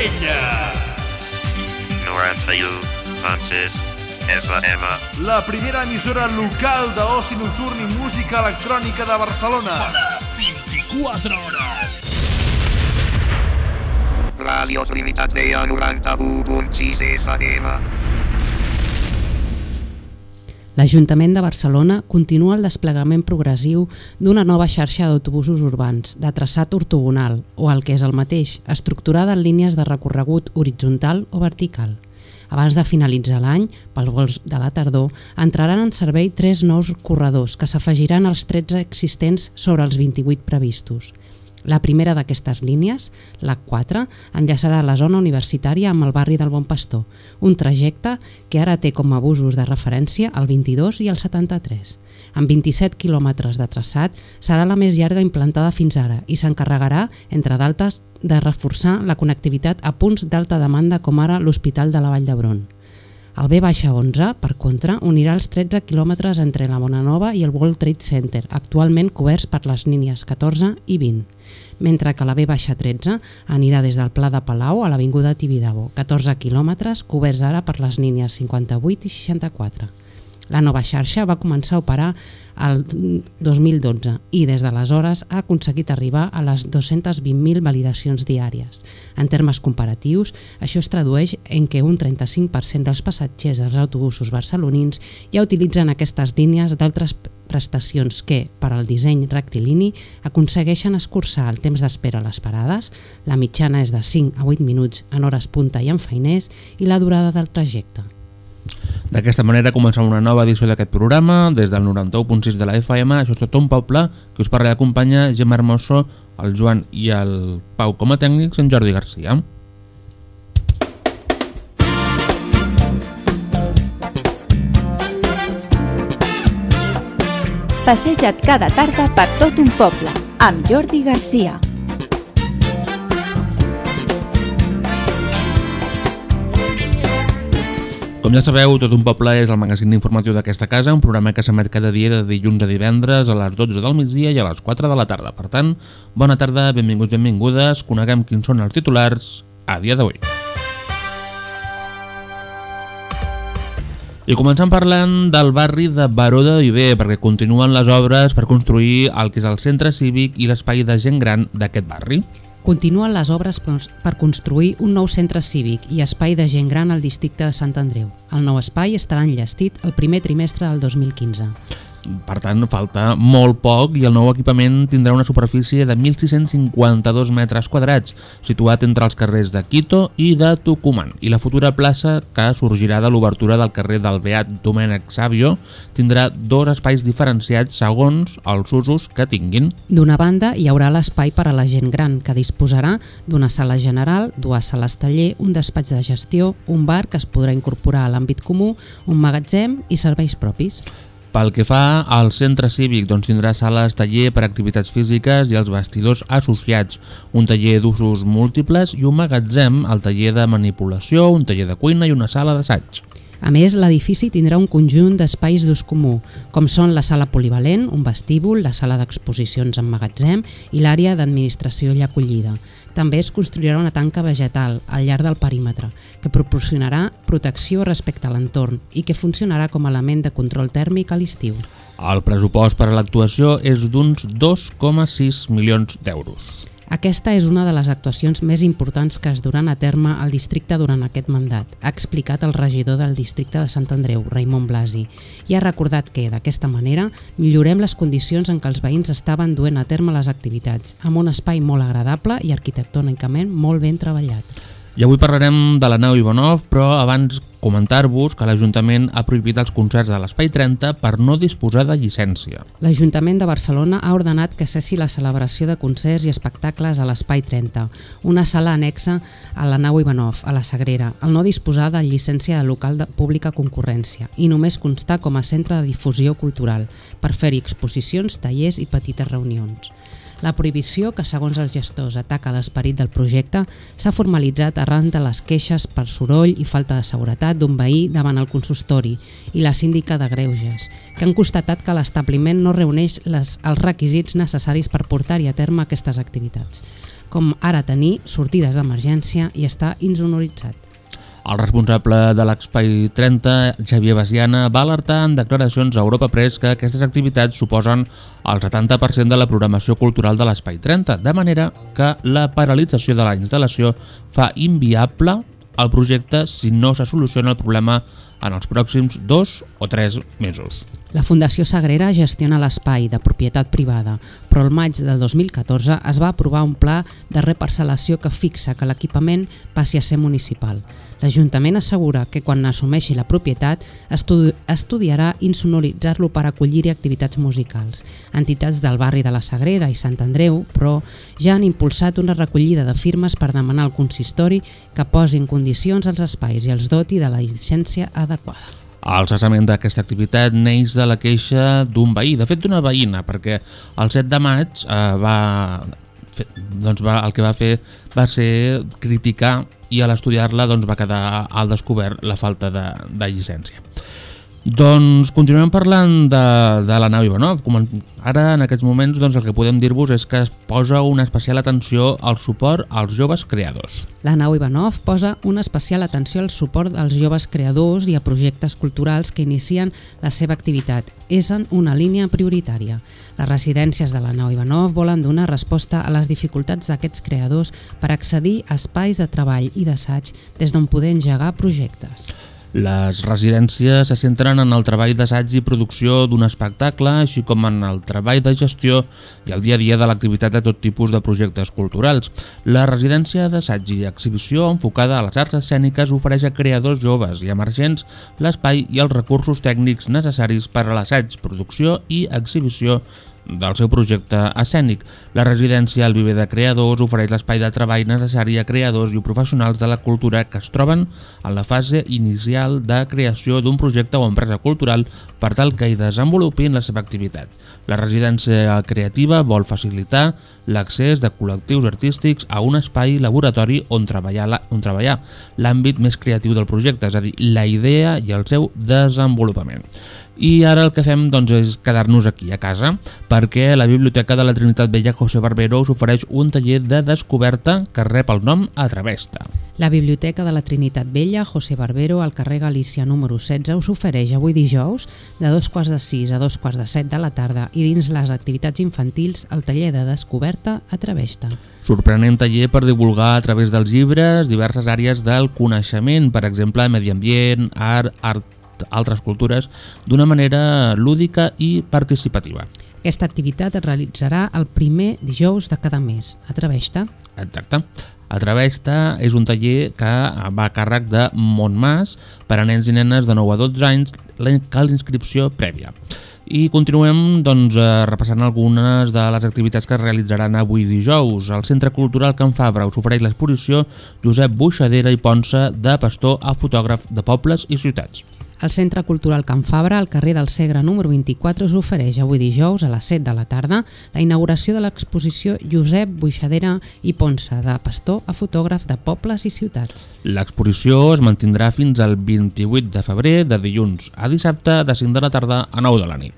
Vella. 91.6 FM. La primera emissora local d'oci nocturn i música electrònica de Barcelona. Sona 24 hores. Ràdios Limitat Vella 91.6 FM. L'Ajuntament de Barcelona continua el desplegament progressiu d'una nova xarxa d'autobusos urbans de traçat ortogonal o el que és el mateix, estructurada en línies de recorregut horitzontal o vertical. Abans de finalitzar l'any, pel vols de la tardor, entraran en servei tres nous corredors que s'afegiran als 13 existents sobre els 28 previstos. La primera d'aquestes línies, la 4, enllaçarà la zona universitària amb el barri del Bon Pastor, un trajecte que ara té com a busos de referència el 22 i el 73. Amb 27 quilòmetres de traçat, serà la més llarga implantada fins ara i s'encarregarà, entre d'altres, de reforçar la connectivitat a punts d'alta demanda com ara l'Hospital de la Vall d'Hebron. El B-11, per contra, unirà els 13 quilòmetres entre la Bonanova i el World Trade Center, actualment coberts per les línies 14 i 20, mentre que la B-13 anirà des del Pla de Palau a l'Avinguda Tibidabo, 14 quilòmetres coberts ara per les línies 58 i 64. La nova xarxa va començar a operar el 2012 i des d'aleshores ha aconseguit arribar a les 220.000 validacions diàries. En termes comparatius, això es tradueix en que un 35% dels passatgers dels autobusos barcelonins ja utilitzen aquestes línies d'altres prestacions que, per al disseny rectilini, aconsegueixen escurçar el temps d'espera a les parades, la mitjana és de 5 a 8 minuts en hores punta i en feiners i la durada del trajecte. D'aquesta manera comencem una nova edició d'aquest programa, des del 91.6 de la FM, això és tot un poble, que us parla d'acompanyar Gemma Hermoso, el Joan i el Pau com a tècnics, en Jordi Garcia. Passeja't cada tarda per tot un poble, amb Jordi Garcia. Com ja sabeu, Tot un poble és el magazín informatiu d'aquesta casa, un programa que s'emet cada dia de dilluns a divendres a les 12 del migdia i a les 4 de la tarda. Per tant, bona tarda, benvinguts, benvingudes, coneguem quins són els titulars a dia d'avui. I comencem parlant del barri de Baró de Viver, perquè continuen les obres per construir el que és el centre cívic i l'espai de gent gran d'aquest barri. Continuen les obres per construir un nou centre cívic i espai de gent gran al districte de Sant Andreu. El nou espai estarà enllestit el primer trimestre del 2015. Per tant, falta molt poc i el nou equipament tindrà una superfície de 1.652 metres quadrats, situat entre els carrers de Quito i de Tucumán. I la futura plaça, que sorgirà de l'obertura del carrer del Beat Domènec Sàvio, tindrà dos espais diferenciats segons els usos que tinguin. D'una banda, hi haurà l'espai per a la gent gran, que disposarà d'una sala general, dues sales taller, un despatx de gestió, un bar que es podrà incorporar a l'àmbit comú, un magatzem i serveis propis. Pel que fa al centre cívic, doncs tindrà sales taller per activitats físiques i els vestidors associats, un taller d'usos múltiples i un magatzem, el taller de manipulació, un taller de cuina i una sala d'assaig. A més, l'edifici tindrà un conjunt d'espais d'ús comú, com són la sala polivalent, un vestíbul, la sala d'exposicions en magatzem i l'àrea d'administració i acollida. També es construirà una tanca vegetal al llarg del perímetre, que proporcionarà protecció respecte a l'entorn i que funcionarà com a element de control tèrmic a l'estiu. El pressupost per a l'actuació és d'uns 2,6 milions d'euros. Aquesta és una de les actuacions més importants que es duran a terme al districte durant aquest mandat, ha explicat el regidor del districte de Sant Andreu, Raimon Blasi, i ha recordat que, d'aquesta manera, millorem les condicions en què els veïns estaven duent a terme les activitats, amb un espai molt agradable i arquitectònicament molt ben treballat. I avui parlarem de la nau Ivanov, però abans comentar-vos que l'Ajuntament ha prohibit els concerts de l'Espai 30 per no disposar de llicència. L'Ajuntament de Barcelona ha ordenat que cessi la celebració de concerts i espectacles a l'Espai 30, una sala anexa a la nau Ivanov, a la Sagrera, al no disposar de llicència de local de pública concurrència i només constar com a centre de difusió cultural per fer-hi exposicions, tallers i petites reunions. La prohibició, que segons els gestors ataca l'esperit del projecte, s'ha formalitzat arran de les queixes per soroll i falta de seguretat d'un veí davant el consistori i la síndica de Greuges, que han constatat que l'establiment no reuneix les, els requisits necessaris per portar-hi a terme aquestes activitats. com ara tenir sortides d'emergència i estar insonoritzat. El responsable de l'Expai 30, Xavier Basiana, va alertar en declaracions a Europa Press que aquestes activitats suposen el 70% de la programació cultural de l'Espai 30, de manera que la paralització de la instal·lació fa inviable el projecte si no se soluciona el problema en els pròxims dos o tres mesos. La Fundació Sagrera gestiona l'espai de propietat privada, però el maig del 2014 es va aprovar un pla de reparcel·lació que fixa que l'equipament passi a ser municipal. L'Ajuntament assegura que quan assumeixi la propietat estudi estudiarà insonoritzar-lo per acollir-hi activitats musicals. Entitats del barri de la Sagrera i Sant Andreu, però, ja han impulsat una recollida de firmes per demanar al consistori que posin condicions als espais i els doti de la llicència adequada. El cessament d'aquesta activitat neix de la queixa d'un veí, de fet d'una veïna, perquè el 7 de maig eh, va, fer, doncs va, el que va fer va ser criticar i a l'estudiar-la doncs, va quedar al descobert la falta de, de llicència. Doncs continuem parlant de, de la nau Ivanov. Com ara, en aquests moments, doncs, el que podem dir-vos és que es posa una especial atenció al suport als joves creadors. La nau Ivanov posa una especial atenció al suport als joves creadors i a projectes culturals que inicien la seva activitat. És en una línia prioritària. Les residències de la nau Ivanov volen donar resposta a les dificultats d'aquests creadors per accedir a espais de treball i d'assaig des d'on poder engegar projectes. Les residències se centren en el treball d'assaig i producció d'un espectacle, així com en el treball de gestió i el dia a dia de l'activitat de tot tipus de projectes culturals. La residència d'assaig i exhibició enfocada a les arts escèniques ofereix a creadors joves i emergents l'espai i els recursos tècnics necessaris per a l'assaig, producció i exhibició del seu projecte escènic. La residència al Viver de Creadors ofereix l'espai de treball necessari a creadors i professionals de la cultura que es troben en la fase inicial de creació d'un projecte o empresa cultural per tal que hi desenvolupin la seva activitat. La residència creativa vol facilitar l'accés de col·lectius artístics a un espai laboratori on treballar l'àmbit més creatiu del projecte, és a dir, la idea i el seu desenvolupament. I ara el que fem doncs, és quedar-nos aquí a casa perquè la Biblioteca de la Trinitat Vella José Barbero us ofereix un taller de descoberta que rep el nom a Travesta. La Biblioteca de la Trinitat Vella José Barbero al carrer Galícia número 16 us ofereix avui dijous de dos quarts de sis a dos quarts de set de la tarda i dins les activitats infantils el taller de descoberta a Travesta. Sorprenent taller per divulgar a través dels llibres diverses àrees del coneixement, per exemple, medi ambient, art, art altres cultures d'una manera lúdica i participativa. Aquesta activitat es realitzarà el primer dijous de cada mes. Atreveix-te. Exacte. Atreveix-te és un taller que va a càrrec de Montmàs per a nens i nenes de 9 a 12 anys cal inscripció prèvia. I continuem doncs, eh, repassant algunes de les activitats que es realitzaran avui dijous. El Centre Cultural Can Fabra us ofereix l'exposició Josep Buixadera i Ponsa de pastor a fotògraf de pobles i ciutats. El Centre Cultural Can Fabra, al carrer del Segre número 24, us ofereix avui dijous a les 7 de la tarda la inauguració de l'exposició Josep Buixadera i Ponsa, de pastor a fotògraf de pobles i ciutats. L'exposició es mantindrà fins al 28 de febrer, de dilluns a dissabte, de 5 de la tarda a 9 de la nit.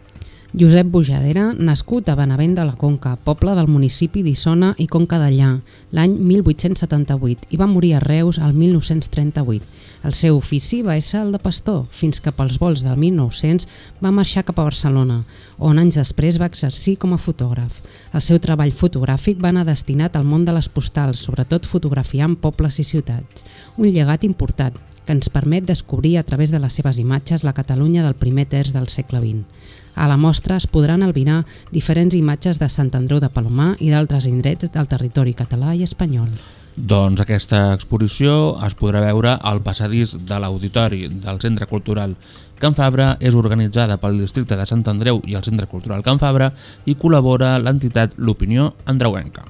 Josep Bujadera, nascut a Benavent de la Conca, poble del municipi d'Isona i Conca d'Allà, l'any 1878 i va morir a Reus al 1938. El seu ofici va ser el de pastor, fins que pels vols del 1900 va marxar cap a Barcelona, on anys després va exercir com a fotògraf. El seu treball fotogràfic va anar destinat al món de les postals, sobretot fotografiant pobles i ciutats. Un llegat important que ens permet descobrir a través de les seves imatges la Catalunya del primer terç del segle XX. A la mostra es podran albinar diferents imatges de Sant Andreu de Palomar i d'altres indrets del territori català i espanyol. Doncs aquesta exposició es podrà veure al passadís de l'Auditori del Centre Cultural Can Fabra, és organitzada pel districte de Sant Andreu i el Centre Cultural Can Fabra i col·labora l'entitat L'Opinió Andreuenca.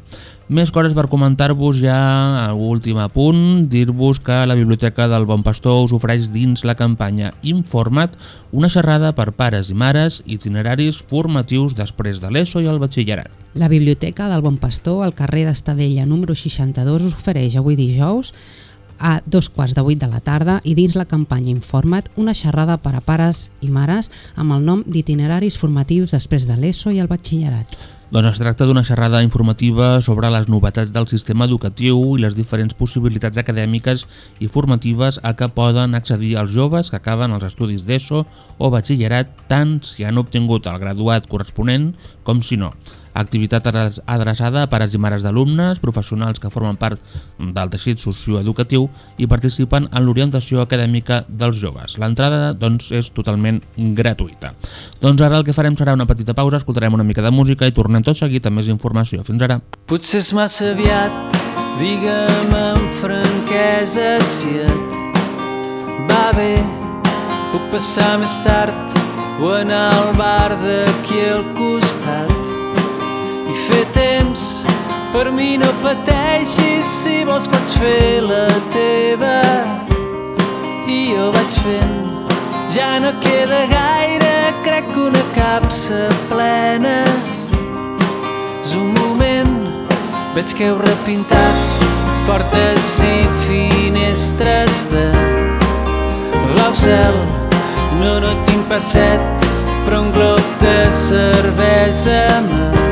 Més coses per comentar-vos ja a últim punt, dir-vos que la Biblioteca del Bon Pastor us ofereix dins la campanya Informat una xerrada per pares i mares itineraris formatius després de l'ESO i el batxillerat. La Biblioteca del Bon Pastor al carrer d'Estadella número 62 us ofereix avui dijous a dos quarts de vuit de la tarda i dins la campanya Informat una xerrada per a pares i mares amb el nom d'itineraris formatius després de l'ESO i el batxillerat. Doncs es tracta d'una xerrada informativa sobre les novetats del sistema educatiu i les diferents possibilitats acadèmiques i formatives a què poden accedir els joves que acaben els estudis d'ESO o batxillerat tant si han obtingut el graduat corresponent com si no activitat adreçada a pares i mares d'alumnes, professionals que formen part del teixit socioeducatiu i participen en l'orientació acadèmica dels joves. L'entrada doncs, és totalment gratuïta. Doncs ara el que farem serà una petita pausa, escoltarem una mica de música i tornem tot seguit amb més informació. Fins ara. Potser és massa aviat, digue'm amb franquesa si et va bé. Puc passar més tard o anar al bar d'aquí al costat fer temps. Per mi no pateixis si vols pots fer la teva. I jo vaig fent. Ja no queda gaire crec que una capsa plena. És un moment veig que heu repintat portes i finestres de blau cel no, no tinc passet però un glob de cervesa m'ha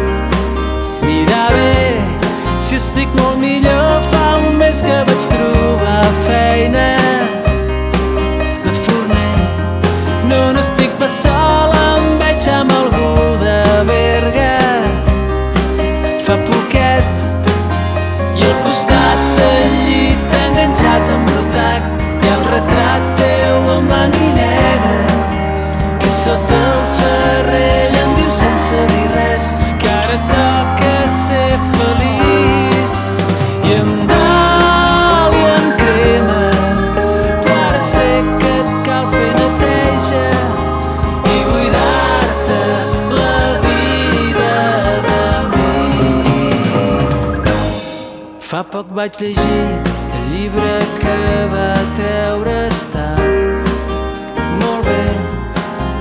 Mira bé, si estic molt millor fa un mes que vaig trobar feina de forner. No, no estic pas sola, em veig amb algú de Berga. Fa poquet i al costat del llit enganxat amb rotac i el retrat teu en blanc i negre i sota el serrell Fa poc vaig llegir el llibre que va treure estar molt bé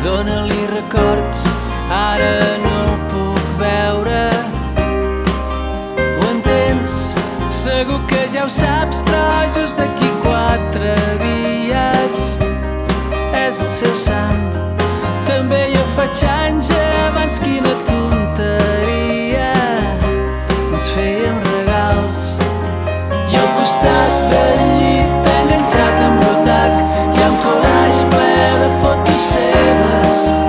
dóna-li records ara no el puc veure. Ho entens? Segur que ja ho saps però just d'aquí quatre dies és el seu sant. També jo faig anys abans costat del llit enganxat amb rotac hi ha un collage ple de fotos seves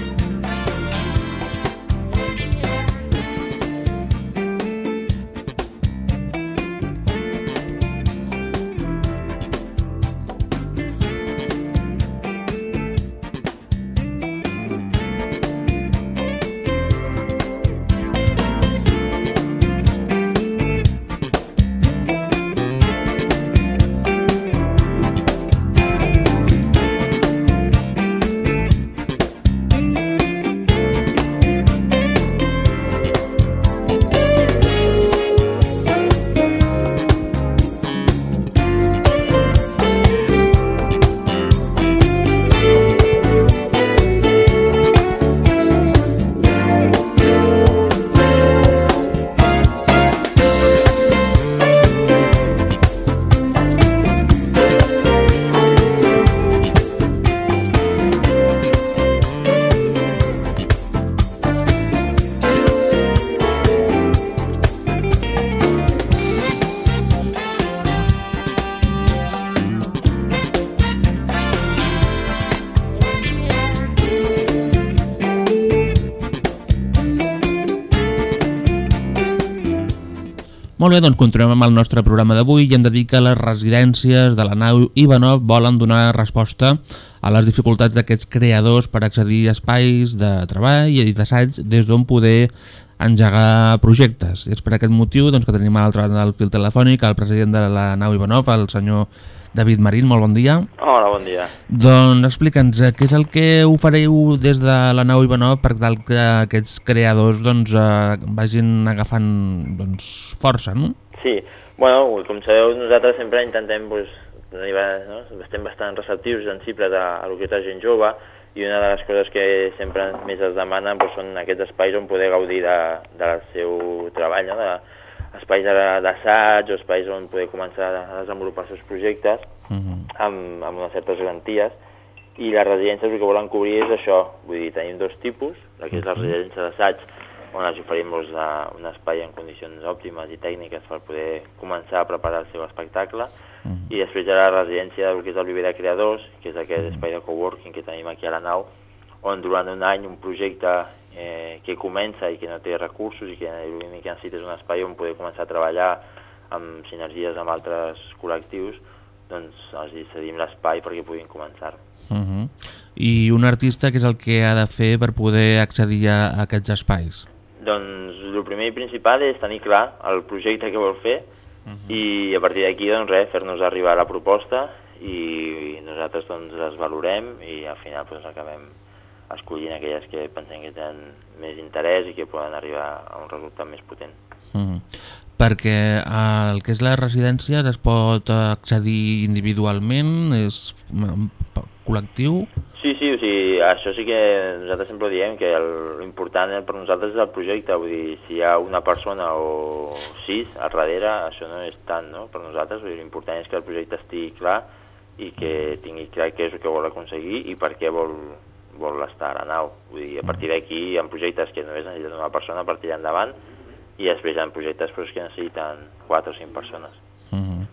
Molt bé, doncs continuem amb el nostre programa d'avui i hem de dir que les residències de la nau Ivanov volen donar resposta a les dificultats d'aquests creadors per accedir a espais de treball i d'assaig des d'on poder engegar projectes. I és per aquest motiu doncs, que tenim a l'altra banda del fil telefònic el president de la nau Ivanov, el senyor David Marín, molt bon dia. Hola, bon dia. Doncs explica'ns, eh, què és el que ofereu des de la nau Ivanov per tal que aquests creadors doncs, eh, vagin agafant doncs, força, no? Sí, bueno, com sabeu, nosaltres sempre intentem, doncs, arribar, no? estem bastant receptius i sensibles a, a lo que és la gent jove i una de les coses que sempre més es demanen doncs, són aquests espais on poder gaudir de, del seu treball, no? de, espais de- d'assaig o espais on poder començar a desenvolupar els seus projectes Uh -huh. amb, amb unes certes garanties. I les residències el que volen cobrir és això, vull dir, tenim dos tipus, la que és la residència d'assaig, on els oferim doncs, un espai en condicions òptimes i tècniques per poder començar a preparar el seu espectacle, i després hi ha la residència del que és el viver de creadors, que és aquest espai de coworking que tenim aquí a la nau, on durant un any un projecte eh, que comença i que no té recursos i que l'únic que necessita és un espai on poder començar a treballar amb sinergies amb altres col·lectius, doncs els cedim l'espai perquè puguin començar. Uh -huh. I un artista, què és el que ha de fer per poder accedir a aquests espais? Doncs el primer i principal és tenir clar el projecte que vol fer i a partir d'aquí doncs res, fer-nos arribar la proposta i, i nosaltres doncs les valorem i al final doncs acabem escollint aquelles que pensem que tenen més interès i que poden arribar a un resultat més potent. Uh -huh. Perquè el que és la residència es pot accedir individualment, és mm, col·lectiu? Sí, sí, o sigui, això sí que nosaltres sempre diem, que l'important per nosaltres és el projecte, vull dir, si hi ha una persona o sis al darrere, això no és tant, no?, per nosaltres, l'important és que el projecte estigui clar i que tingui clar què és el que vol aconseguir i per què vol, vol estar a la nau. Vull dir, a partir d'aquí hi ha projectes que només necessiten una persona per tirar endavant i després hi ha projectes que necessiten quatre o cinc persones. Uh -huh.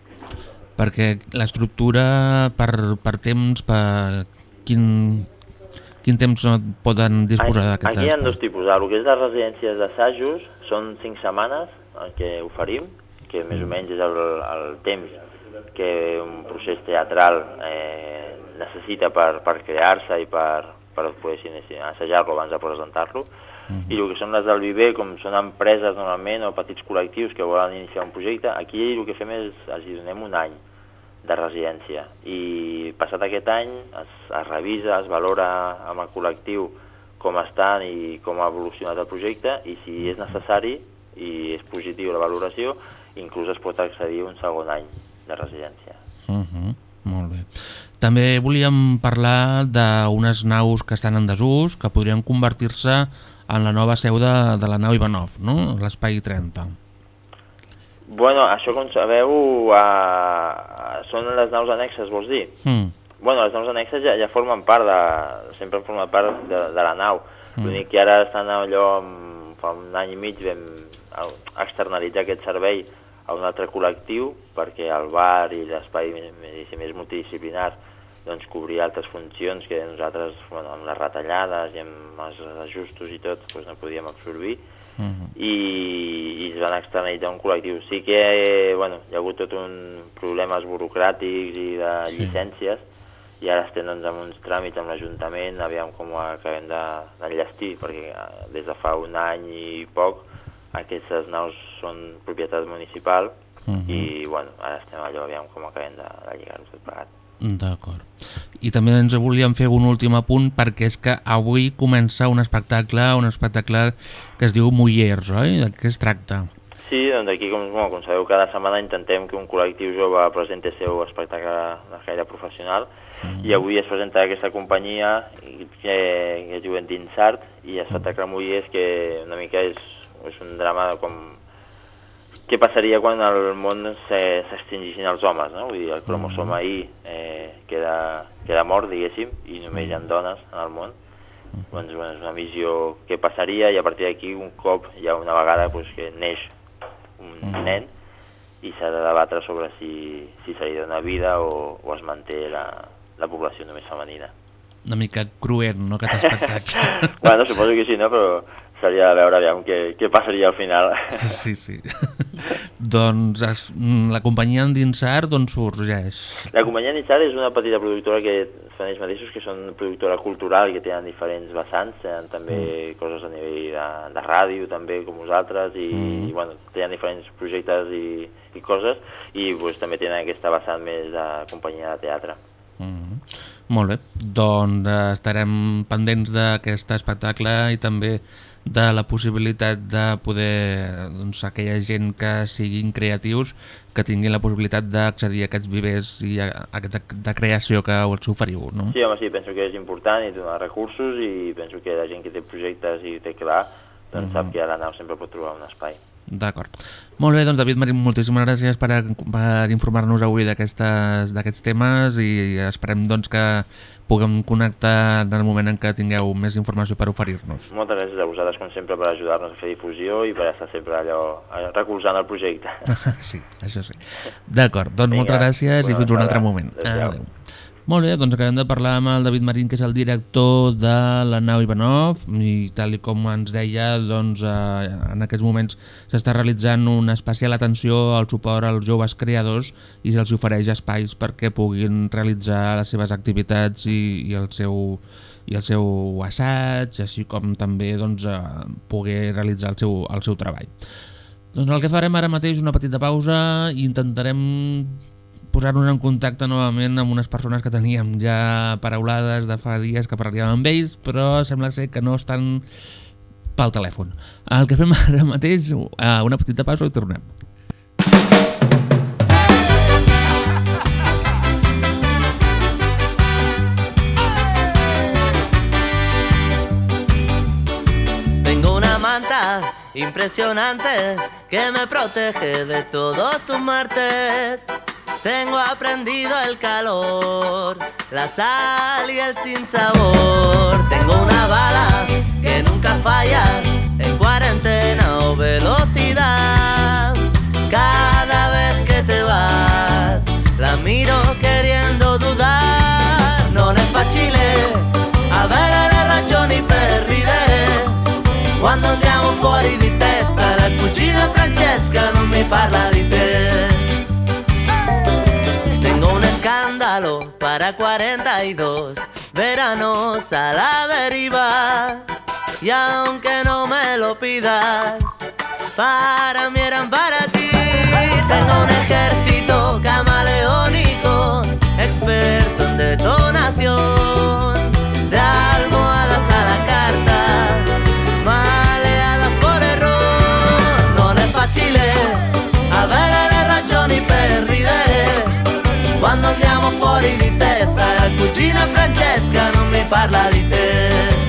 Perquè l'estructura per, per temps, per quin, quin temps poden disposar d'aquests Aquí hi ha dos tipus. El que és les residències d'assajos són cinc setmanes el que oferim, que més o menys és el, el temps que un procés teatral eh, necessita per, per crear-se i per, per poder assajar-lo abans de presentar-lo. I el que són les del viver, com són empreses normalment o petits col·lectius que volen iniciar un projecte, aquí el que fem és, els donem un any de residència i passat aquest any es, es revisa, es valora amb el col·lectiu com estan i com ha evolucionat el projecte i si és necessari i és positiu la valoració, inclús es pot accedir a un segon any de residència. Uh -huh. Molt bé. També volíem parlar d'unes naus que estan en desús, que podrien convertir-se en la nova seu de, de la nau Ivanov, no? l'espai 30. Bueno, això com sabeu uh, són les naus annexes, vols dir? Mm. Bueno, les naus annexes ja, ja formen part de... sempre han format part de, de la nau. Mm. L'únic que ara estan allò, amb, fa un any i mig vam externalitzar aquest servei a un altre col·lectiu perquè el bar i l'espai més, més, multidisciplinar doncs, cobrir altres funcions que nosaltres, bueno, amb les retallades i amb els ajustos i tot, doncs, no podíem absorbir Uh -huh. i, i es van externalitzar un col·lectiu. Sí que bueno, hi ha hagut tot un problemes burocràtics i de Sí. llicències i ara estem doncs, amb uns tràmits amb l'Ajuntament, aviam com acabem de- d'enllestir, perquè eh, des de fa un any i poc aquestes naus són propietat municipal Mhm. i bueno, ara estem allò, aviam com acabem de, de lligar-ho tot plegat. D'acord. I també ens volíem fer un últim apunt perquè és que avui comença un espectacle, un espectacle que es diu Mullers, oi? De què es tracta? Sí, doncs aquí, com, bueno, com sabeu, cada setmana intentem que un col·lectiu jove presenti el seu espectacle de gaire professional i avui es presenta aquesta companyia que, que es diu Endinsart i l'espectacle Mullers que una mica és, és un drama com què passaria quan el món se- s'extingissin els homes, no? Vull dir, el cromosoma I eh, queda, queda mort, diguéssim, i només hi ha dones en el món. Doncs, bueno, és una visió què passaria i a partir d'aquí un cop hi ha una vegada doncs, que neix un nen i s'ha de debatre sobre si, si se li dona vida o, o es manté la, la població només femenina. Una mica cruent, no, aquest espectacle? bueno, suposo que sí, no? però seria de veure aviam què, què passaria al final. sí, sí. Doncs es, mm, la companyia Endinsar d'on sorgeix? La companyia Nissar és una petita productora que són ells mateixos, que són productora cultural, que tenen diferents vessants, tenen també mm. coses a nivell de, de ràdio, també, com nosaltres, i, mm. i bueno, tenen diferents projectes i, i coses, i pues, també tenen aquesta vessant més de companyia de teatre. Mm. Molt bé, doncs eh, estarem pendents d'aquest espectacle i també de la possibilitat de poder, doncs, aquella gent que siguin creatius, que tinguin la possibilitat d'accedir a aquests vivers i a, a, de, de creació que us oferiu, no? Sí, home, sí, penso que és important i donar recursos i penso que la gent que té projectes i té clar, doncs mm -hmm. sap que a la nau sempre pot trobar un espai. D'acord. Molt bé, doncs David Marín, moltíssimes gràcies per, per informar-nos avui d'aquests temes i esperem doncs, que puguem connectar en el moment en què tingueu més informació per oferir-nos. Moltes gràcies a vosaltres, com sempre, per ajudar-nos a fer difusió i per estar sempre allò recolzant el projecte. sí, això sí. D'acord, doncs Vinga, moltes gràcies i fins un altre moment. Adéu. Molt bé, doncs acabem de parlar amb el David Marín, que és el director de la nau Ivanov, i tal com ens deia, doncs, eh, en aquests moments s'està realitzant una especial atenció al suport als joves creadors i se'ls ofereix espais perquè puguin realitzar les seves activitats i, i el seu i el seu assaig, així com també doncs, eh, poder realitzar el seu, el seu treball. Doncs el que farem ara mateix una petita pausa i intentarem posar-nos en contacte novament amb unes persones que teníem ja paraulades de fa dies que parlaríem amb ells, però sembla ser que no estan pel telèfon. El que fem ara mateix, una petita pausa i tornem. Tengo una manta impresionante que me protege de todos tus martes. Tengo aprendido el calor, la sal y el sinsabor. Tengo una bala que nunca falla en cuarentena o velocidad. Cada vez que te vas, la miro queriendo dudar. No es facile avere ragioni per ridere. Quando andiamo fuori di testa, la cugina Francesca non mi parla di te. Para 42 veranos a la deriva. Y aunque no me lo pidas, para mí eran para ti. Tengo un ejército camaleónico, experto en detonación. De almohadas a la carta, maleadas por error. Non è facile avere le ragioni per ridere quando andiamo fuori di testa La cugina Francesca non mi parla di te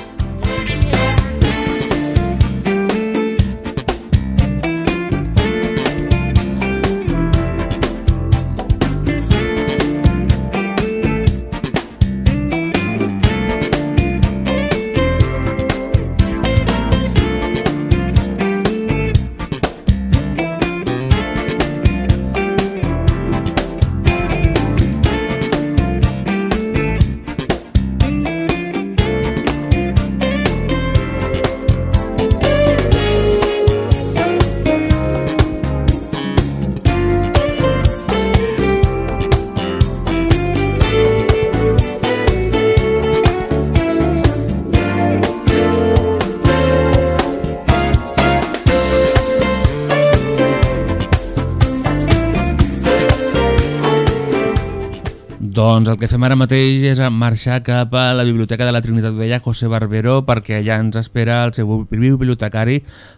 Doncs el que fem ara mateix és marxar cap a la Biblioteca de la Trinitat Vella José Barbero perquè allà ens espera el seu bibliotecari,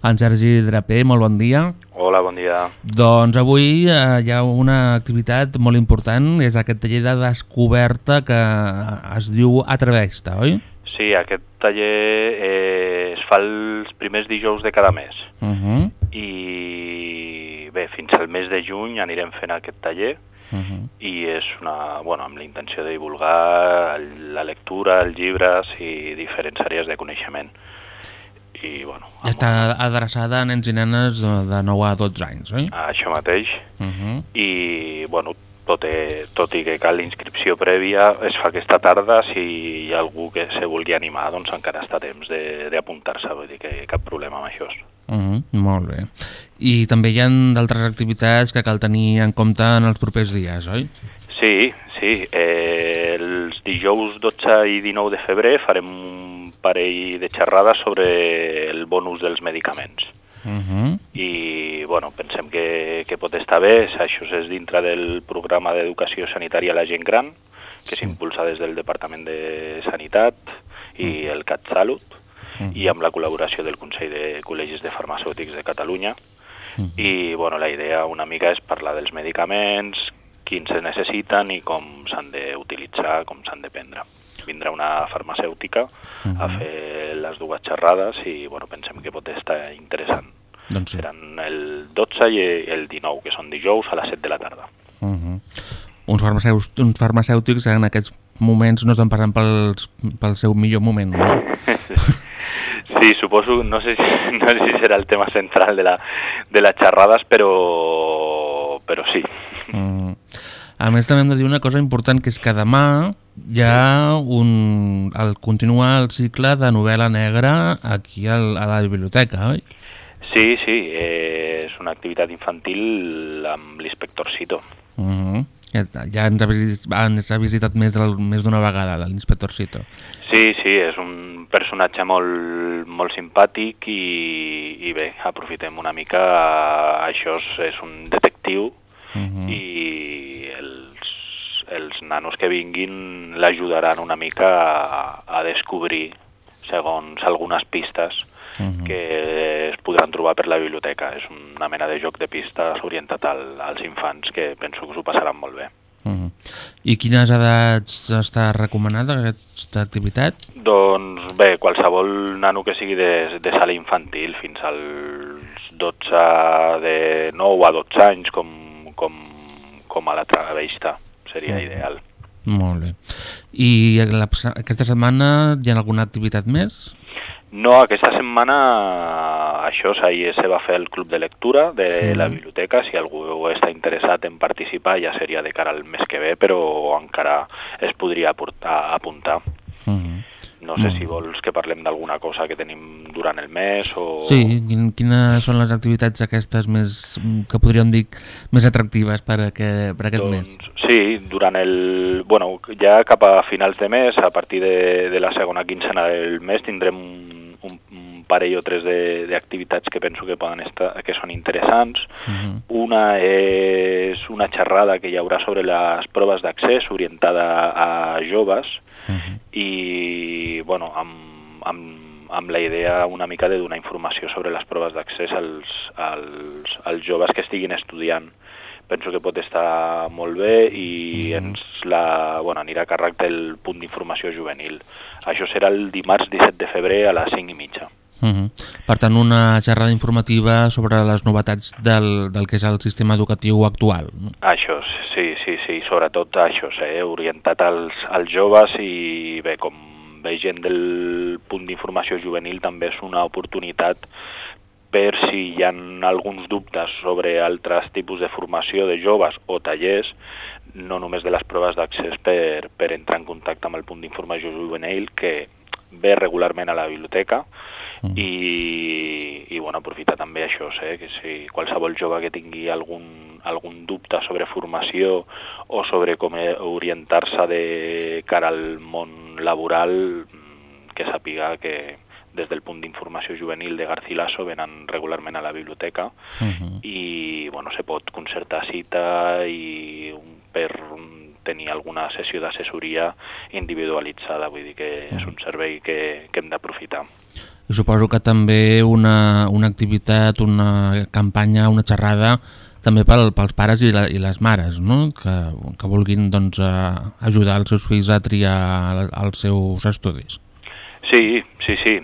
en Sergi Draper. Molt bon dia. Hola, bon dia. Doncs avui eh, hi ha una activitat molt important, és aquest taller de descoberta que es diu Atrevesta, oi? Sí, aquest taller eh, es fa els primers dijous de cada mes. Uh -huh. I bé, fins al mes de juny anirem fent aquest taller Uh -huh. i és una, bueno, amb la intenció de divulgar la lectura, els llibres i diferents àrees de coneixement. I, bueno, Està adreçada a nens i nenes de, de 9 a 12 anys, oi? això mateix. Uh -huh. I, bueno, tot, eh, tot i que cal inscripció prèvia, es fa aquesta tarda, si hi ha algú que se vulgui animar, doncs encara està temps de- d'apuntar-se, vull dir que cap problema amb això. Uh -huh. Molt bé. I també hi ha d'altres activitats que cal tenir en compte en els propers dies, oi? Sí, sí. Eh, els dijous 12 i 19 de febrer farem un parell de xerrades sobre el bon ús dels medicaments. Uh -huh. I bueno, pensem que, que pot estar bé, això és dintre del programa d'educació sanitària a la gent gran, que s'impulsa des del Departament de Sanitat i el CatSalut, i amb la col·laboració del Consell de Col·legis de Farmacèutics de Catalunya. I bueno, la idea una mica és parlar dels medicaments, quins se necessiten i com s'han d'utilitzar, com s'han de prendre. Vindrà una farmacèutica a fer les dues xerrades i bueno, pensem que pot estar interessant. Doncs sí. Seran el 12 i el 19, que són dijous a les 7 de la tarda. Uh -huh. uns, farmacèutics, uns farmacèutics en aquests moments no estan passant pels, pel seu millor moment, no? Sí, suposo, no sé, si, no sé si serà el tema central de, la, de les xerrades, però, però sí. Mm. A més, també hem de dir una cosa important, que és que demà hi ha un, el, continua el cicle de novel·la negra aquí al, a la biblioteca, oi? Sí, sí, eh, és una activitat infantil amb l'inspector Cito. Uh -huh. ja, ens ha, visit, ens ha visitat més més d'una vegada l'inspector Cito. Sí, sí, és un personatge molt, molt simpàtic i, i bé, aprofitem una mica, això és, és un detectiu Uh -huh. i els, els nanos que vinguin l'ajudaran una mica a, a descobrir, segons algunes pistes, Uh -huh. que es podran trobar per la biblioteca. És una mena de joc de pistes orientat al, als infants que penso que s'ho passaran molt bé. Uh -huh. I quines edats està recomanada aquesta activitat? Doncs bé, qualsevol nano que sigui de, de sala infantil fins als 12 de 9 a 12 anys com, com, com a la travesta seria ideal. Molt bé. I la, aquesta setmana hi ha alguna activitat més? No, aquesta setmana això s'ahir se va fer el club de lectura de Sí. la biblioteca, si algú està interessat en participar ja seria de cara al mes que ve, però encara es podria aportar, apuntar. Uh -huh. No sé Molt si bé. vols que parlem d'alguna cosa que tenim durant el mes o... Sí, quin, quines són les activitats aquestes més, que podríem dir més atractives per, a que, per aquest mes? Sí, durant el... Bueno, ja cap a finals de mes, a partir de, de la segona quinzena del mes, tindrem un, un, parell o tres de- d'activitats que penso que poden estar, que són interessants. Uh -huh. Una és una xerrada que hi haurà sobre les proves d'accés orientada a joves Uh -huh. i bueno, amb, amb, amb la idea una mica de donar informació sobre les proves d'accés als, als, als joves que estiguin estudiant. Penso que pot estar molt bé i ens la, bueno, anirà a càrrec del punt d'informació juvenil. Això serà el dimarts 17 de febrer a les 5 i mitja. Uh -huh. Per tant, una xerrada informativa sobre les novetats del, del que és el sistema educatiu actual. no? Això, sí, sí, sí, sobretot això, eh, orientat als, als joves i bé, com ve gent del punt d'informació juvenil també és una oportunitat per si hi ha alguns dubtes sobre altres tipus de formació de joves o tallers, no només de les proves d'accés per, per entrar en contacte amb el punt d'informació juvenil que ve regularment a la biblioteca i, i bueno, aprofitar també això, eh, que si qualsevol jove que tingui algun, algun dubte sobre formació o sobre com orientar-se de cara al món laboral, mm, que sàpiga que des del punt d'informació juvenil de Garcilaso venen regularment a la biblioteca Uh -huh. i bueno, se pot concertar cita i un- per tenir alguna sessió d'assessoria individualitzada, vull dir que és un servei que, que hem d'aprofitar. Suposo que també una, una activitat, una campanya, una xerrada també pel, pels pares i, la, i les mares, no? que, que vulguin doncs, eh, ajudar els seus fills a triar els seus estudis. Sí, sí, sí.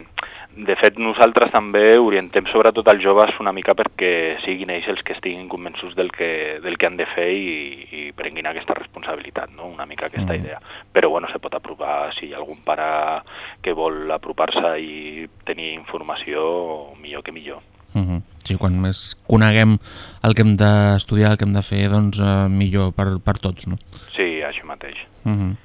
De fet, nosaltres també orientem sobretot als joves una mica perquè siguin ells els que estiguin convençuts del que, del que han de fer i, i prenguin aquesta responsabilitat, no? una mica aquesta Mm. idea. Però bueno, se pot apropar, si hi ha algun pare que vol apropar-se i tenir informació, millor que millor. Uh -huh. Sí, quan més coneguem el que hem d'estudiar, el que hem de fer, doncs eh, millor per, per tots, no? Sí, això mateix. Uh -huh.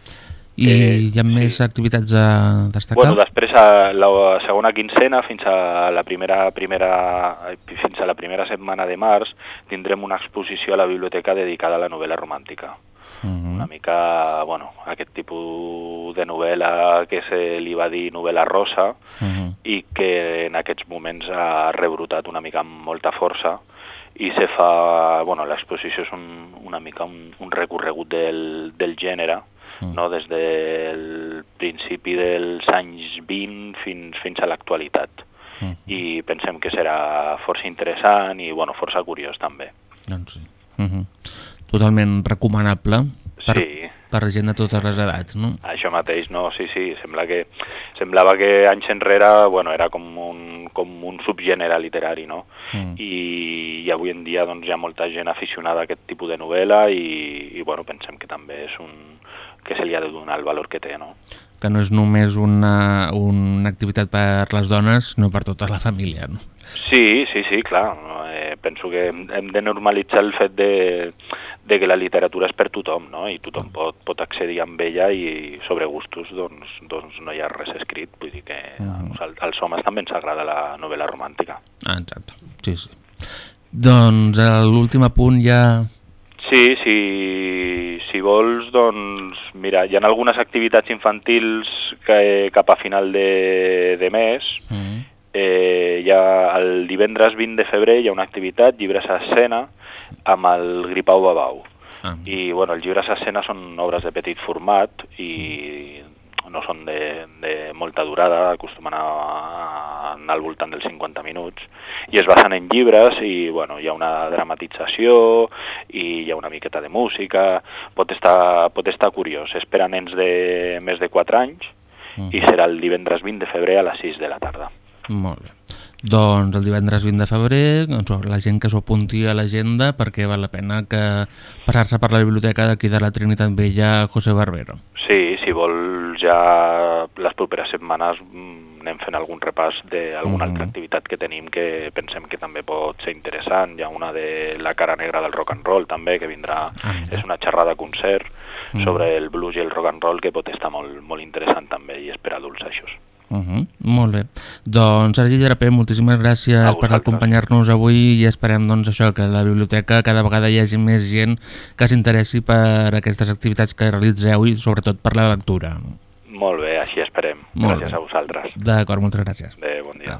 I eh, hi ha més sí. activitats a destacar? Bueno, després a la segona quincena fins a la primera primera fins a la primera setmana de març tindrem una exposició a la biblioteca dedicada a la novel·la romàntica. Uh -huh. Una mica, bueno, aquest tipus de novel·la que se li va dir novel·la rosa Uh -huh. i que en aquests moments ha rebrotat una mica amb molta força i se fa, bueno, l'exposició és un, una mica un, un recorregut del, del gènere, Mm. no? des del principi dels anys 20 fins, fins a l'actualitat. Mm. I pensem que serà força interessant i bueno, força curiós també. Doncs sí. Uh -huh. Totalment recomanable per, Sí. Per gent de totes les edats, no? Això mateix, no, sí, sí, sembla que, semblava que anys enrere bueno, era com un, com un subgènere literari, no? Mm. I, i avui en dia doncs, hi ha molta gent aficionada a aquest tipus de novel·la i, i bueno, pensem que també és un que se li ha de donar el valor que té, no? Que no és només una, una activitat per les dones, sinó per tota la família, no? Sí, sí, sí, clar. no? Eh, penso que hem de normalitzar el fet de, de que la literatura és per tothom, no? I tothom pot, pot accedir amb ella i sobre gustos doncs, doncs no hi ha res escrit. Vull dir que Mhm. als, als homes també ens agrada la novel·la romàntica. Ah, exacte. Sí, sí. Doncs eh, l'últim apunt ja... Sí, si, si vols, doncs, mira, hi ha algunes activitats infantils que cap a final de, de mes. Mm. Eh, hi ha el divendres 20 de febrer hi ha una activitat, llibres a escena, amb el Gripau Babau. Ah. I, bueno, els llibres a escena són obres de petit format i no són de, de molta durada, acostumen a anar al voltant dels 50 minuts, i es basen en llibres i bueno, hi ha una dramatització i hi ha una miqueta de música, pot estar, pot estar curiós. És per a nens de més de 4 anys i serà el divendres 20 de febrer a les 6 de la tarda. Molt bé. Doncs el divendres 20 de febrer, doncs, la gent que s'ho apunti a l'agenda perquè val la pena que passar-se per la biblioteca d'aquí de la Trinitat Vella José Barbero. Sí, si vols ja les properes setmanes mm, anem fent algun repàs d'alguna Mhm. altra activitat que tenim que pensem que també pot ser interessant. Hi ha una de la cara negra del rock and roll també que vindrà, Ah, mira. és una xerrada concert Mhm. sobre el blues i el rock and roll que pot estar molt, molt interessant també i és per adults això. Uh -huh. Molt bé. Doncs Sergi Draper, moltíssimes gràcies per acompanyar-nos avui i esperem doncs, això que la biblioteca cada vegada hi hagi més gent que s'interessi per aquestes activitats que realitzeu i sobretot per la lectura. Molt bé, així esperem. Molt Gràcies bé. a vosaltres. D'acord, moltes gràcies. Bé, bon dia.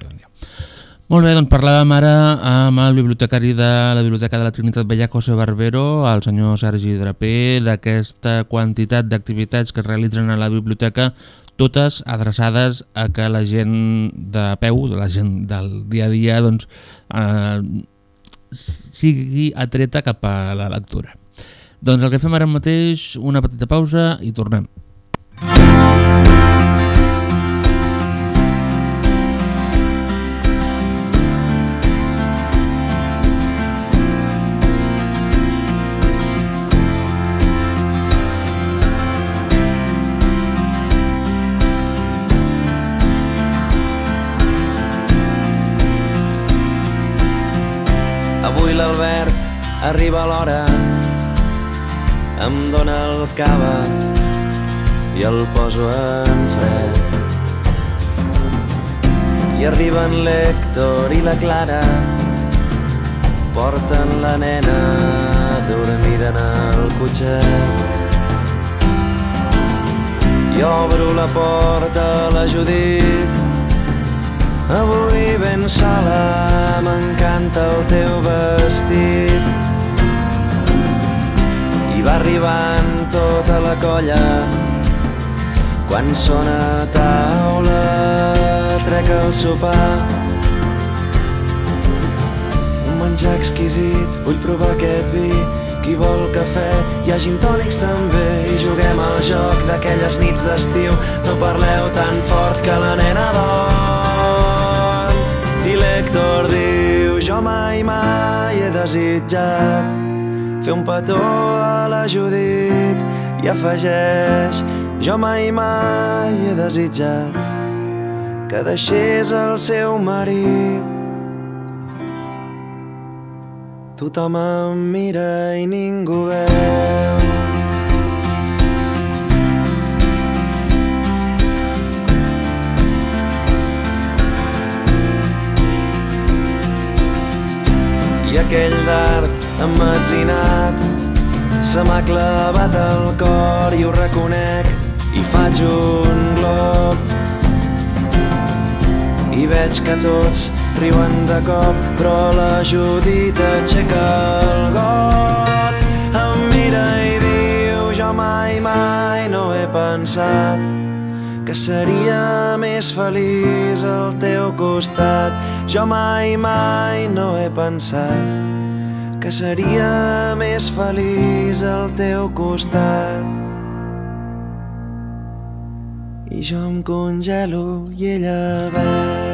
Molt bé, doncs parlàvem ara amb el bibliotecari de la Biblioteca de la Trinitat Vella, José Barbero, el senyor Sergi Draper, d'aquesta quantitat d'activitats que es realitzen a la biblioteca, totes adreçades a que la gent de peu, la gent del dia a dia, doncs, eh, sigui atreta cap a la lectura. Doncs el que fem ara mateix, una petita pausa i tornem. Avui l'Albert arriba l'hora, em dóna el cava i el poso en fred. I arriben l'Hèctor i la Clara, porten la nena dormida en el cotxet. I obro la porta a la Judit, Avui ben sola m'encanta el teu vestit. I va arribant tota la colla quan sona taula trec el sopar. Un menjar exquisit vull provar aquest vi. Qui vol cafè hi ha gin tònics també. I juguem al joc d'aquelles nits d'estiu. No parleu tan fort que la nena dorm i l'Hèctor diu jo mai mai he desitjat fer un petó a la Judit i afegeix jo mai mai he desitjat que deixés el seu marit Tothom em mira i ningú veu. I aquell dard emmetzinat se m'ha clavat al cor i ho reconec i faig un glob i veig que tots riuen de cop, però la Judit aixeca el got. Em mira i diu, jo mai, mai no he pensat que seria més feliç al teu costat. Jo mai, mai no he pensat que seria més feliç al teu costat. I jo em congelo i ella veu.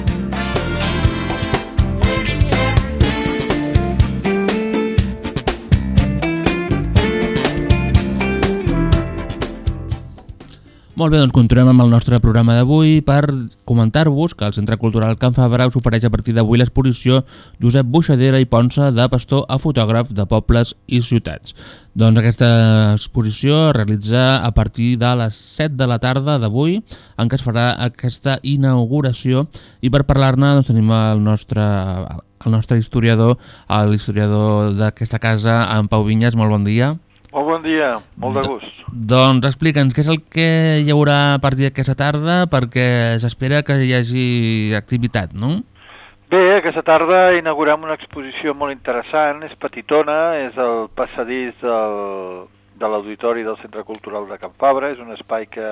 Molt bé, doncs continuem amb el nostre programa d'avui per comentar-vos que el Centre Cultural Can Fabra us ofereix a partir d'avui l'exposició Josep Buixadera i Ponsa de pastor a fotògraf de pobles i ciutats. Doncs aquesta exposició es realitza a partir de les 7 de la tarda d'avui en què es farà aquesta inauguració i per parlar-ne doncs, tenim el nostre, el nostre historiador, l'historiador d'aquesta casa, en Pau Vinyes. Molt bon dia. Molt bon dia, molt de gust. Doncs explica'ns què és el que hi haurà a partir d'aquesta tarda perquè s'espera que hi hagi activitat, no? Bé, aquesta tarda inaugurem una exposició molt interessant, és petitona, és el passadís del, de l'Auditori del Centre Cultural de Can Fabra, és un espai que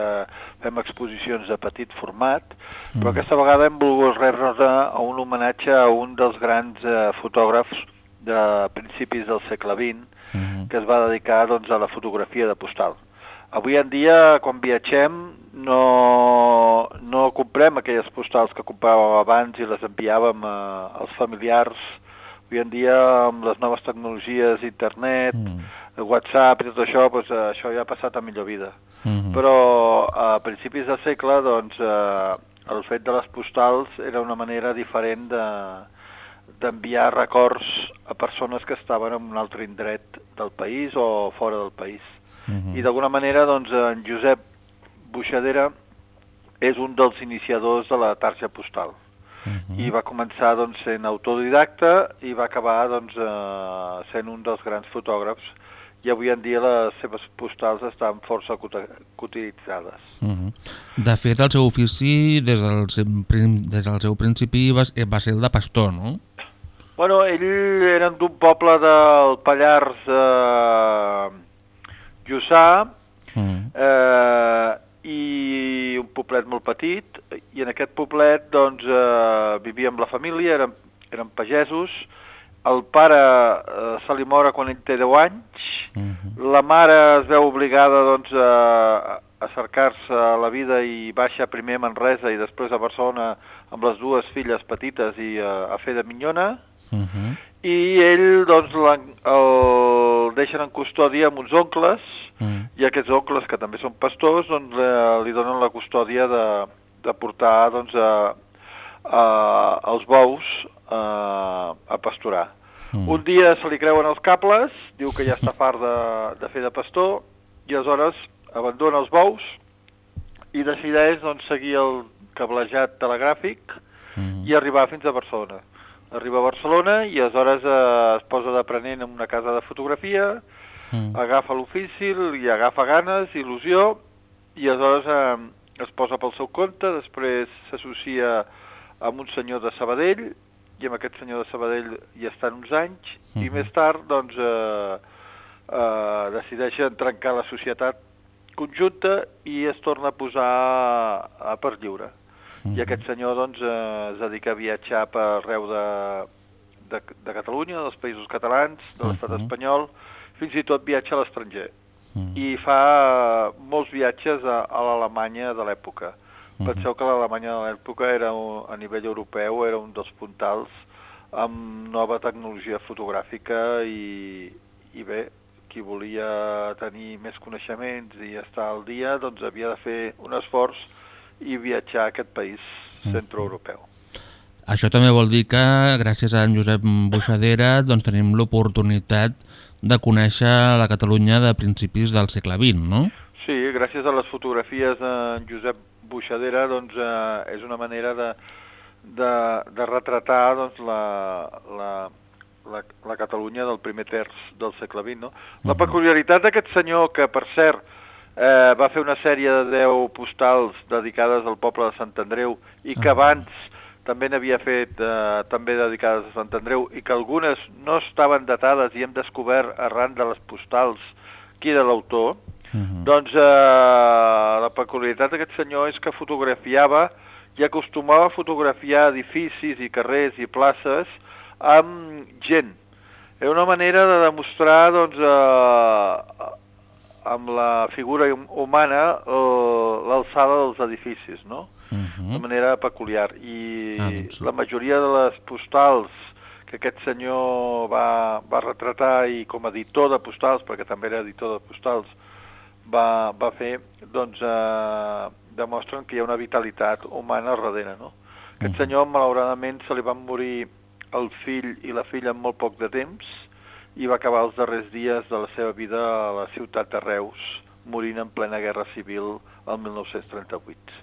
fem exposicions de petit format, mm. però aquesta vegada hem volgut rebre a un homenatge a un dels grans eh, fotògrafs de principis del segle XX, uh -huh. que es va dedicar doncs, a la fotografia de postal. Avui en dia, quan viatgem, no, no comprem aquelles postals que compràvem abans i les enviàvem a, als familiars. Avui en dia, amb les noves tecnologies, internet, uh -huh. WhatsApp i tot això, doncs, això ja ha passat a millor vida. Uh -huh. Però a principis del segle, doncs, eh, el fet de les postals era una manera diferent de d'enviar records a persones que estaven en un altre indret del país o fora del país. Uh -huh. I d'alguna manera, doncs, en Josep Buixadera és un dels iniciadors de la tarja postal. Uh -huh. I va començar doncs, sent autodidacta i va acabar doncs, eh, sent un dels grans fotògrafs i avui en dia les seves postals estan força utilitzades. Uh -huh. De fet, el seu ofici des del, des del seu principi va, va ser el de pastor, no? Bueno, ell era d'un poble del Pallars eh, Lluçà mm. eh, i un poblet molt petit i en aquest poblet doncs, eh, vivia amb la família, eren, eren pagesos, el pare eh, se li mora quan ell té 10 anys, mm -hmm. la mare es veu obligada doncs, a, a cercar-se la vida i baixa primer a Manresa i després a Barcelona amb les dues filles petites i uh, a fer de minyona, uh -huh. i ell doncs el deixen en custòdia amb uns oncles, uh -huh. i aquests oncles, que també són pastors, doncs uh, li donen la custòdia de, de portar doncs, a, a, els bous a, a pasturar. Uh -huh. Un dia se li creuen els cables, diu que ja està fart de, de fer de pastor, i aleshores abandona els bous i decideix doncs, seguir el cablejat telegràfic i arribar fins a Barcelona. Arriba a Barcelona i aleshores eh, es posa d'aprenent en una casa de fotografia, Mm. agafa l'ofici i agafa ganes, il·lusió, i aleshores eh, es posa pel seu compte, després s'associa amb un senyor de Sabadell, i amb aquest senyor de Sabadell hi estan uns anys, i Mhm. més tard doncs, eh, eh, decideixen trencar la societat conjunta i es torna a posar a per lliure. I aquest senyor doncs, eh, es dedica a viatjar per arreu de, de, de Catalunya, dels països catalans, de l'estat Mhm. espanyol, fins i tot viatja a l'estranger. Mm. I fa molts viatges a, a l'Alemanya de l'època. Penseu que l'Alemanya de l'època era un, a nivell europeu era un dels puntals amb nova tecnologia fotogràfica i, i bé, qui volia tenir més coneixements i estar al dia, doncs havia de fer un esforç i viatjar a aquest país centroeuropeu. Això també vol dir que gràcies a en Josep Buixadera doncs, tenim l'oportunitat de conèixer la Catalunya de principis del segle XX, no? Sí, gràcies a les fotografies d'en Josep Buixadera doncs, eh, és una manera de, de, de retratar doncs, la, la, la, la Catalunya del primer terç del segle XX. No? La peculiaritat d'aquest senyor, que per cert eh, va fer una sèrie de 10 postals dedicades al poble de Sant Andreu i que abans també n'havia fet eh, també dedicades a Sant Andreu i que algunes no estaven datades i hem descobert arran de les postals qui era l'autor, doncs eh, la peculiaritat d'aquest senyor és que fotografiava i acostumava a fotografiar edificis i carrers i places amb gent. Era una manera de demostrar doncs, eh, amb la figura hum- humana eh, l'alçada dels edificis, no? Mhm. de manera peculiar. I Ah, doncs la majoria de les postals que aquest senyor va, va retratar i com a editor de postals, perquè també era editor de postals, va, va fer, doncs eh, demostren que hi ha una vitalitat humana darrere, no? Aquest senyor, malauradament, se li van morir el fill i la filla en molt poc de temps i va acabar els darrers dies de la seva vida a la ciutat de Reus, morint en plena guerra civil el 1938.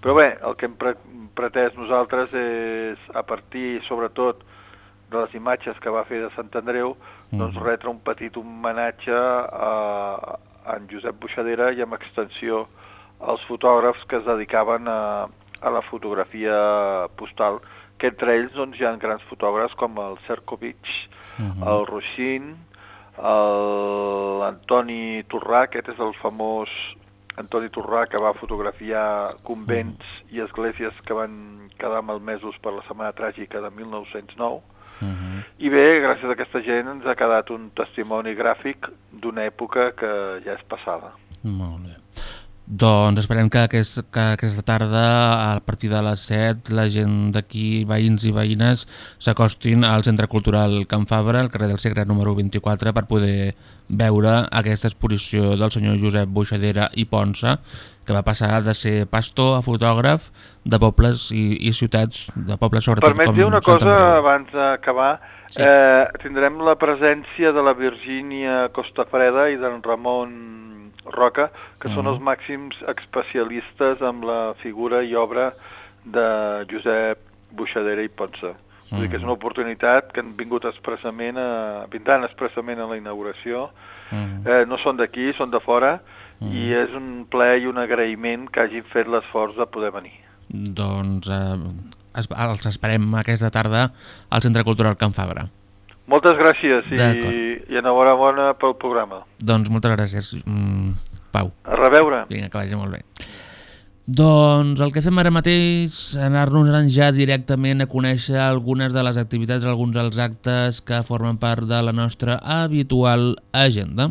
Però bé, el que hem pre pretès nosaltres és, a partir, sobretot, de les imatges que va fer de Sant Andreu, doncs retre un petit homenatge a, a en Josep Buixadera i amb extensió als fotògrafs que es dedicaven a, a la fotografia postal, que entre ells doncs, hi ha grans fotògrafs com el Cercovich, el Roixin, l'Antoni Torrà, aquest és el famós Antoni Torrà que va fotografiar convents i esglésies que van quedar malmesos per la Setmana Tràgica de 1909. Mhm. I bé, gràcies a aquesta gent ens ha quedat un testimoni gràfic d'una època que ja és passada. Molt bé. Doncs esperem que, aquest, que aquesta tarda, a partir de les 7, la gent d'aquí, veïns i veïnes, s'acostin al Centre Cultural Can Fabra, al carrer del Segre número 24, per poder veure aquesta exposició del senyor Josep Buixadera i Ponsa, que va passar de ser pastor a fotògraf de pobles i, i ciutats, de pobles sobretot Permet com dir una cosa abans d'acabar. Sí. Eh, tindrem la presència de la Virgínia Costafreda i d'en Ramon Roca, que són Mhm. els màxims especialistes amb la figura i obra de Josep Buixadera i Ponsa. Vull dir que és una oportunitat que han vingut expressament a, vindran expressament a la inauguració. Mhm. Eh, no són d'aquí, són de fora, i és un ple i un agraïment que hagin fet l'esforç de poder venir. Doncs eh, els esperem aquesta tarda al Centre Cultural Can Fabra. Moltes gràcies i, i enhorabona pel programa. Doncs moltes gràcies, mm, Pau. A reveure. Vinga, que vagi molt bé. Doncs el que fem ara mateix és anar-nos ja directament a conèixer algunes de les activitats, alguns dels actes que formen part de la nostra habitual agenda.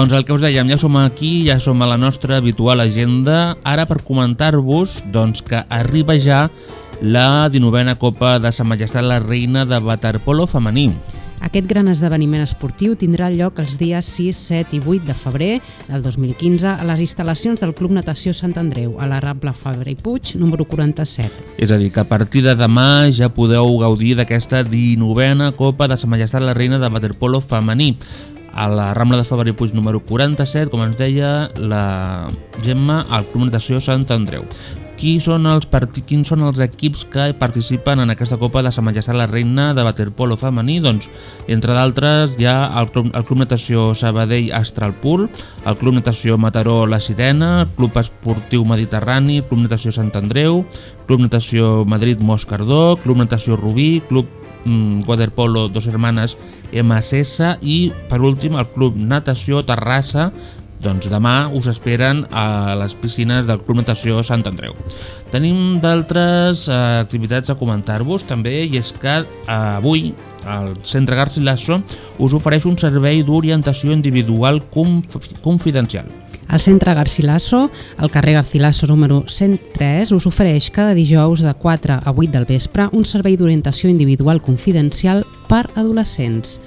Doncs el que us dèiem, ja som aquí, ja som a la nostra habitual agenda, ara per comentar-vos doncs, que arriba ja la 19a Copa de Sa Majestat la Reina de Waterpolo femení. Aquest gran esdeveniment esportiu tindrà lloc els dies 6, 7 i 8 de febrer del 2015 a les instal·lacions del Club Natació Sant Andreu, a la Rambla Fabra i Puig, número 47. És a dir, que a partir de demà ja podeu gaudir d'aquesta 19a Copa de Sa Majestat la Reina de Waterpolo femení a la Rambla de Fabra i Puig número 47, com ens deia la Gemma, al Club Natació Sant Andreu qui són els partits, quins són els equips que participen en aquesta Copa de Sa Majestat la Reina de Waterpolo femení? Doncs, entre d'altres, hi ha el Club, el Club Natació Sabadell Astralpool, el Club Natació Mataró La Sirena, Club Esportiu Mediterrani, Club Natació Sant Andreu, Club Natació Madrid Moscardó, Club Natació Rubí, Club mm, Waterpolo Dos Hermanes MSS i, per últim, el Club Natació Terrassa doncs demà us esperen a les piscines del Club Natació Sant Andreu. Tenim d'altres eh, activitats a comentar-vos també i és que eh, avui el Centre Garcilaso us ofereix un servei d'orientació individual conf confidencial. El Centre Garcilaso, al carrer Garcilaso número 103, us ofereix cada dijous de 4 a 8 del vespre un servei d'orientació individual confidencial per adolescents.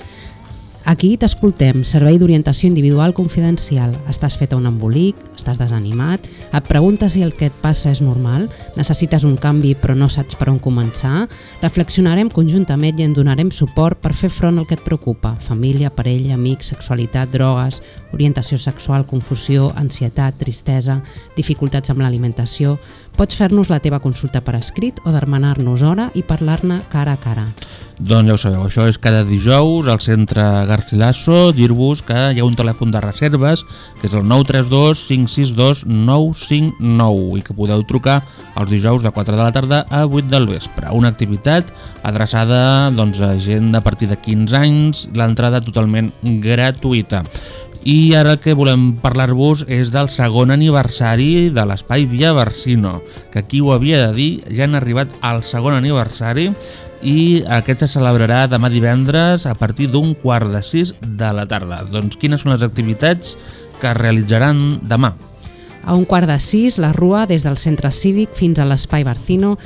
Aquí t'escoltem, servei d'orientació individual confidencial. Estàs fet un embolic, estàs desanimat, et preguntes si el que et passa és normal, necessites un canvi però no saps per on començar. Reflexionarem conjuntament i en donarem suport per fer front al que et preocupa. Família, parella, amics, sexualitat, drogues, orientació sexual, confusió, ansietat, tristesa, dificultats amb l'alimentació... Pots fer-nos la teva consulta per escrit o demanar-nos hora i parlar-ne cara a cara. Doncs ja ho sabeu, això és cada dijous al centre Garcilaso, dir-vos que hi ha un telèfon de reserves que és el 932 562 959 i que podeu trucar els dijous de 4 de la tarda a 8 del vespre. Una activitat adreçada doncs, a gent de partir de 15 anys, l'entrada totalment gratuïta. I ara el que volem parlar-vos és del segon aniversari de l'Espai Via Barsino, que aquí ho havia de dir, ja han arribat al segon aniversari i aquest se celebrarà demà divendres a partir d'un quart de sis de la tarda. Doncs quines són les activitats que es realitzaran demà? A un quart de sis, la rua des del centre cívic fins a l'Espai Barcino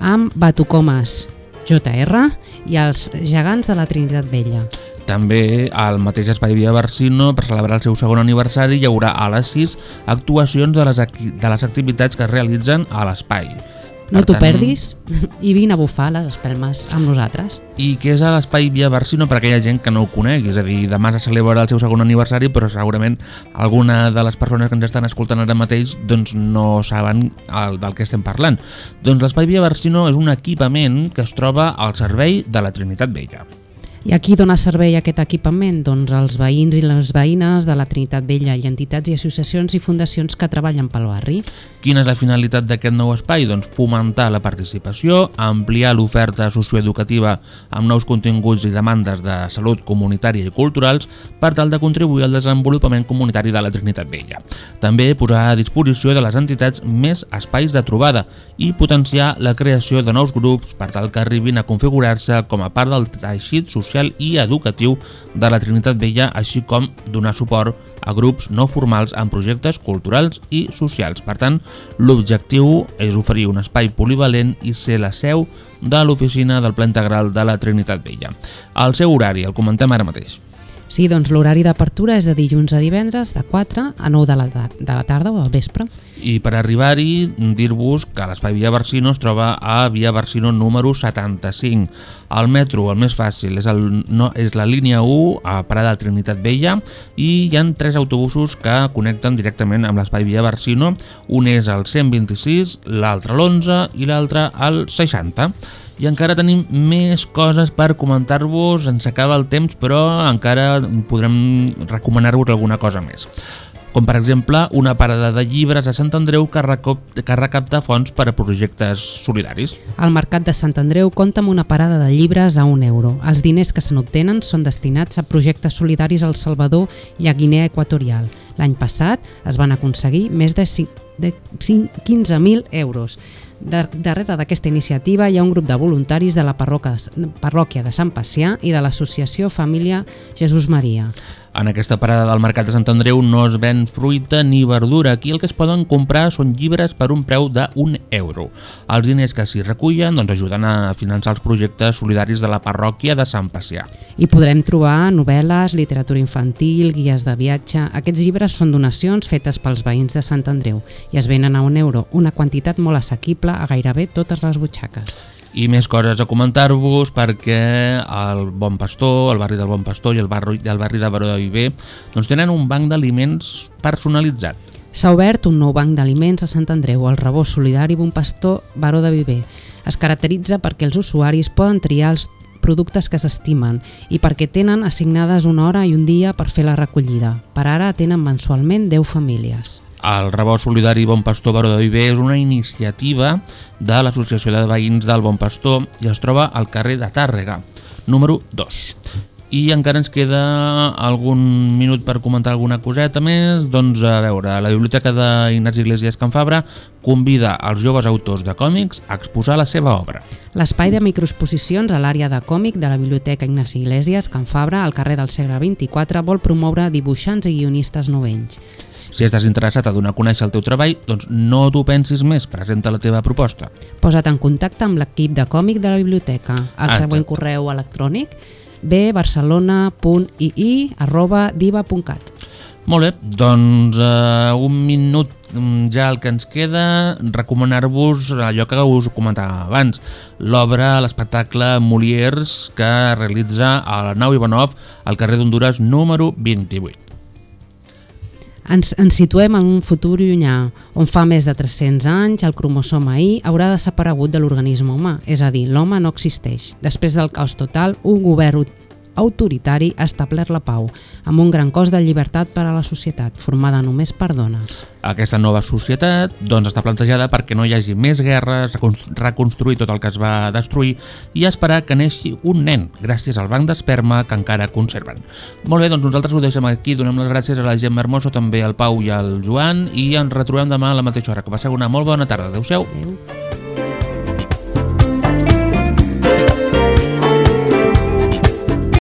amb Batucomes JR i els gegants de la Trinitat Vella. També al mateix Espai Via Barsino, per celebrar el seu segon aniversari, hi haurà a les 6 actuacions de les, de les activitats que es realitzen a l'espai. No t'ho perdis i vine a bufar les espelmes amb nosaltres. I què és l'Espai Via Barsino per aquella gent que no ho conegui? És a dir, demà se celebra el seu segon aniversari, però segurament alguna de les persones que ens estan escoltant ara mateix doncs no saben el, del que estem parlant. Doncs l'Espai Via Barsino és un equipament que es troba al servei de la Trinitat Vella. I a qui dona servei aquest equipament? Doncs als veïns i les veïnes de la Trinitat Vella i entitats i associacions i fundacions que treballen pel barri. Quina és la finalitat d'aquest nou espai? Doncs fomentar la participació, ampliar l'oferta socioeducativa amb nous continguts i demandes de salut comunitària i culturals per tal de contribuir al desenvolupament comunitari de la Trinitat Vella. També posar a disposició de les entitats més espais de trobada i potenciar la creació de nous grups per tal que arribin a configurar-se com a part del teixit social social i educatiu de la Trinitat Vella, així com donar suport a grups no formals en projectes culturals i socials. Per tant, l'objectiu és oferir un espai polivalent i ser la seu de l'oficina del Pla Integral de la Trinitat Vella. El seu horari el comentem ara mateix. Sí, doncs l'horari d'apertura és de dilluns a divendres de 4 a 9 de la, de la tarda o al vespre. I per arribar-hi, dir-vos que l'espai Via Barsino es troba a Via Barsino número 75. El metro, el més fàcil, és, el, no, és la línia 1 a Parada de Trinitat Vella i hi han tres autobusos que connecten directament amb l'espai Via Barsino. Un és el 126, l'altre l'11 i l'altre el 60 i encara tenim més coses per comentar-vos, ens acaba el temps però encara podrem recomanar-vos alguna cosa més com per exemple una parada de llibres a Sant Andreu que, que recapta fons per a projectes solidaris. El Mercat de Sant Andreu compta amb una parada de llibres a un euro. Els diners que se n'obtenen són destinats a projectes solidaris al Salvador i a Guinea Equatorial. L'any passat es van aconseguir més de, 5, de 15.000 euros. Darrere d'aquesta iniciativa hi ha un grup de voluntaris de la parròquia de Sant Pacià i de l'associació Família Jesús Maria. En aquesta parada del Mercat de Sant Andreu no es ven fruita ni verdura. Aquí el que es poden comprar són llibres per un preu d'un euro. Els diners que s'hi recullen doncs, ajuden a finançar els projectes solidaris de la parròquia de Sant Pacià. Hi podrem trobar novel·les, literatura infantil, guies de viatge... Aquests llibres són donacions fetes pels veïns de Sant Andreu i es venen a un euro, una quantitat molt assequible a gairebé totes les butxaques. I més coses a comentar-vos perquè el Bon Pastor, el barri del Bon Pastor i el barri, el barri de Baró de Viver doncs tenen un banc d'aliments personalitzat. S'ha obert un nou banc d'aliments a Sant Andreu, el Rebó Solidari Bon Pastor Baró de Viver. Es caracteritza perquè els usuaris poden triar els productes que s'estimen i perquè tenen assignades una hora i un dia per fer la recollida. Per ara tenen mensualment 10 famílies. El Rebost Solidari Bon Pastor Baró de Viver és una iniciativa de l'Associació de Veïns del Bon Pastor i es troba al carrer de Tàrrega, número 2. I encara ens queda algun minut per comentar alguna coseta més. Doncs a veure, la Biblioteca d'Ignasi Iglesias Can Fabra convida els joves autors de còmics a exposar la seva obra. L'espai de microexposicions a l'àrea de còmic de la Biblioteca Ignasi Iglesias Can Fabra, al carrer del segle 24, vol promoure dibuixants i guionistes novells. Si estàs interessat a donar a conèixer el teu treball, doncs no t'ho pensis més, presenta la teva proposta. Posa't en contacte amb l'equip de còmic de la biblioteca. El Ah, següent exacte. correu electrònic bbarcelona.ii arroba diva.cat Molt bé, doncs uh, un minut mm, ja el que ens queda, recomanar-vos allò que us comentava abans, l'obra, l'espectacle Moliers que realitza a la nau Ivanov al carrer d'Honduras número 28. Ens, ens situem en un futur llunyà, on fa més de 300 anys el cromosoma I haurà desaparegut de l'organisme humà, és a dir, l'home no existeix. Després del caos total, un govern autoritari ha establert la pau, amb un gran cos de llibertat per a la societat, formada només per dones. Aquesta nova societat doncs, està plantejada perquè no hi hagi més guerres, reconstru- reconstruir tot el que es va destruir i esperar que neixi un nen, gràcies al banc d'esperma que encara conserven. Molt bé, doncs nosaltres ho deixem aquí, donem les gràcies a la Gemma Hermoso, també al Pau i al Joan, i ens retrobem demà a la mateixa hora. Que passeu una molt bona tarda. Adéu-siau. Adéu.